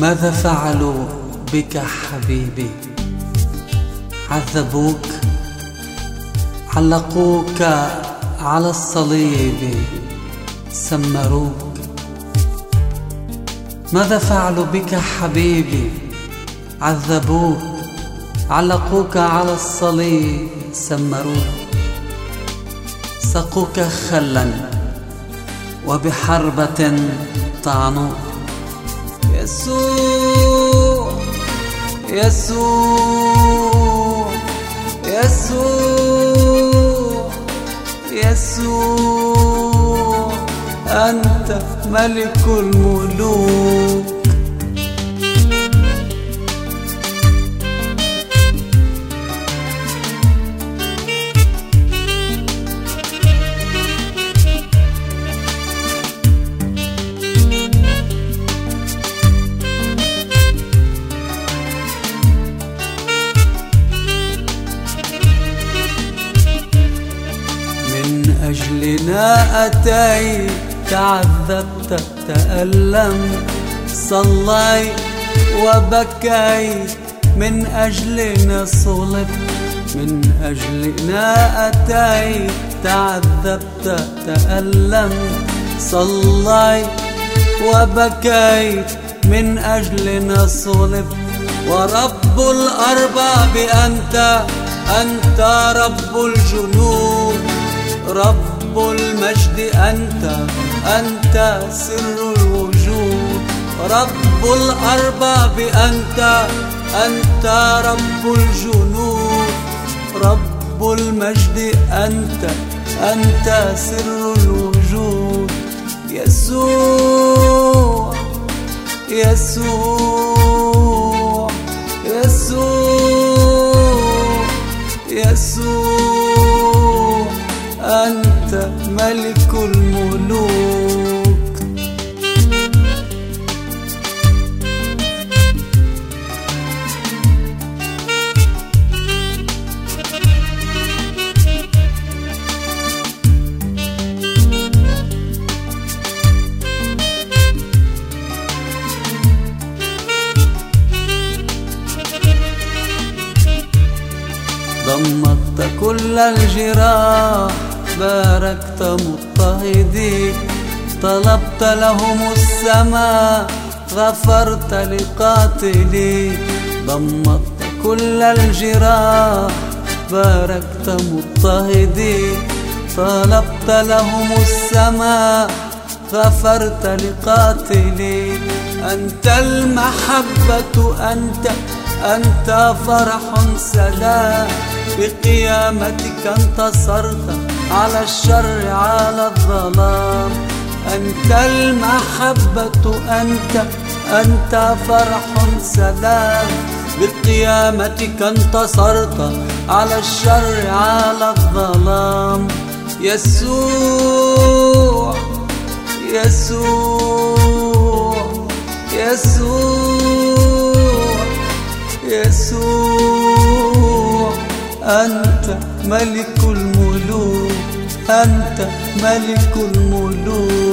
ماذا فعلوا بك حبيبي؟ عذبوك؟ علقوك على الصليب؟ سمروك؟ ماذا فعلوا بك حبيبي؟ عذبوك؟ علقوك على الصليب؟ سمروك؟ سقوك خلا وبحربة طعنوك؟ يسوع يسوع يسوع يسوع أنت ملك الملوك. أجلنا أتيت تعذبت تألمت صليت وبكيت من أجلنا صلبت من أجلنا أتيت تعذبت تألمت صليت وبكيت من أجلنا صلبت ورب الأرباب أنت أنت رب الجنود رب المجد أنت أنت سر الوجود. رب الأرباب أنت أنت رب الجنود. رب المجد أنت أنت سر الوجود. يسوع يسوع. ملك الملوك. ضمدت كل الجراح باركت مضطهدي طلبت لهم السماء غفرت لقاتلي. ضمدت كل الجراح باركت مضطهدي. طلبت لهم السماء غفرت لقاتلي. أنت المحبة أنت أنت فرح سلام. بقيامتك انتصرت. على الشر على الظلام. أنت المحبة أنت أنت فرح سلام. بقيامتك انتصرت على الشر على الظلام. يسوع يسوع يسوع يسوع. أنت ملك الملوك أنت ملك الملوك.